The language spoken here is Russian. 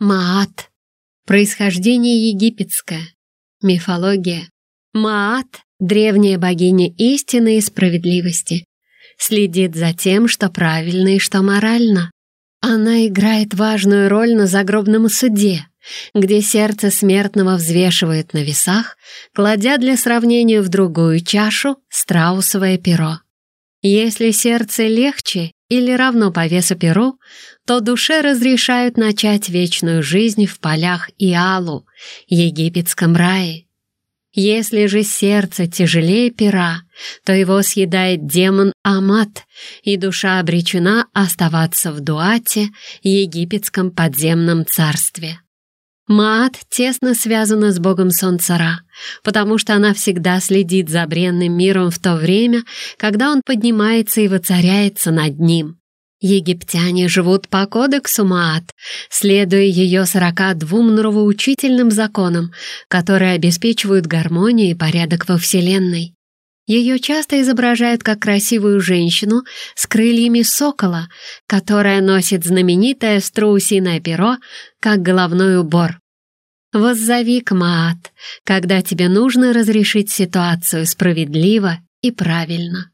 Маат. Происхождение египетское. Мифология. Маат — древняя богиня истины и справедливости. Следит за тем, что правильно и что морально. Она играет важную роль на загробном суде, где сердце смертного взвешивает на весах, кладя для сравнения в другую чашу страусовое перо. Если сердце легче или равно по весу перу, то душе разрешают начать вечную жизнь в полях Иалу, египетском рае. Если же сердце тяжелее пера, то его съедает демон Амат, и душа обречена оставаться в Дуате, египетском подземном царстве. Маат тесно связана с богом Солнца Ра, потому что она всегда следит за бренным миром в то время, когда он поднимается и воцаряется над ним. Египтяне живут по кодексу Маат, следуя ее 42 нравоучительным законам, которые обеспечивают гармонию и порядок во Вселенной. Ее часто изображают как красивую женщину с крыльями сокола, которая носит знаменитое страусиное перо, как головной убор. Воззови к Маат, когда тебе нужно разрешить ситуацию справедливо и правильно.